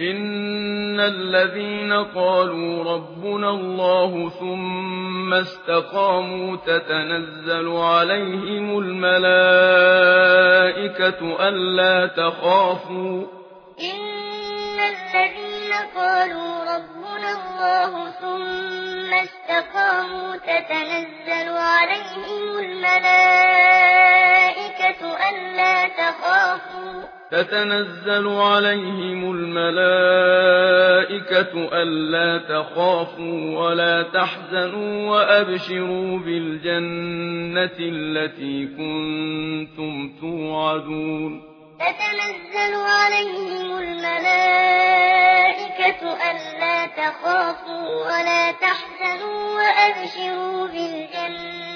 ان الذين قالوا ربنا الله ثم استقاموا تتنزل عليهم الملائكه الا تخافوا ان الذين قالوا ربنا الله ثم استقاموا تتنزل عليهم الملائكه تتنزل عليهم الملائكة ألا تخافوا ولا تحزنوا وأبشروا بالجنة التي كنتم توعدون. تتنزل عليهم الملائكة ألا تخافوا ولا تحزنوا وأبشروا بالجنة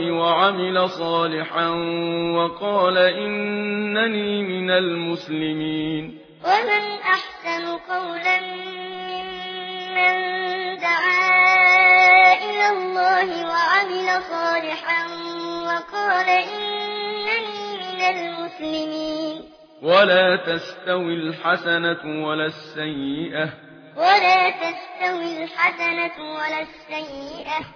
الله وعمل صالحا وقال إنني من المسلمين. ومن أحسن قولا ممن دعا إلى الله وعمل صالحا وقال إنني من المسلمين. ولا تستوي الحسنة ولا السيئة. ولا تستوي الحسنة ولا السيئة.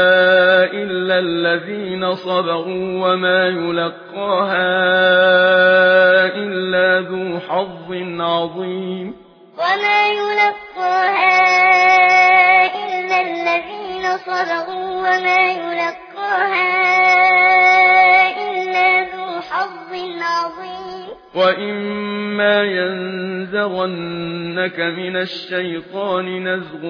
صبروا وما يلقاها إلا ذو حظ عظيم. وما يلقاها إلا الذين صبروا وما يلقاها إلا ذو حظ عظيم. وَإِمَّا يَنزَغَنَّكَ مِنَ الشَّيْطَانِ نَزْغٌ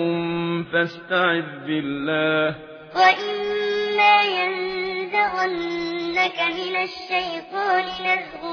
فَاسْتَعِذْ بِاللَّهِ. وَإِمَّا يَنزَغَنَّكَ ينزغنك من الشيطان نزغ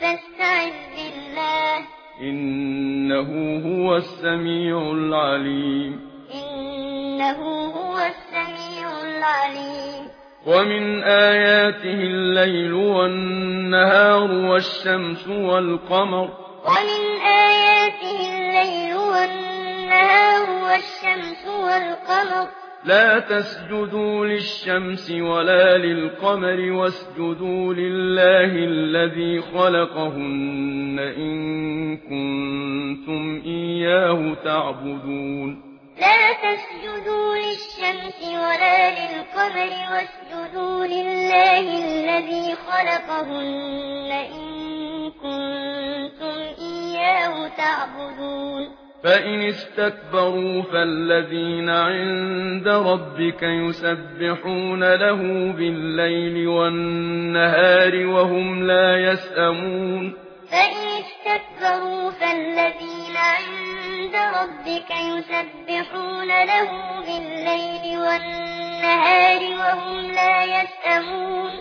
فاستعذ بالله. إنه هو السميع العليم. إنه هو السميع العليم. ومن آياته الليل والنهار والشمس والقمر. ومن آياته الليل والنهار والشمس والقمر. لا تسجدوا للشمس ولا للقمر واسجدوا لله الذي خلقهن إن كنتم إياه تعبدون. لا تسجدوا للشمس ولا للقمر واسجدوا لله الذي خلقهن إن كنتم إياه تعبدون. فإن استكبروا فالذين عند ربك يسبحون له بالليل والنهار وهم لا يسأمون فإن استكبروا فالذين عند ربك يسبحون له بالليل والنهار وهم لا يسأمون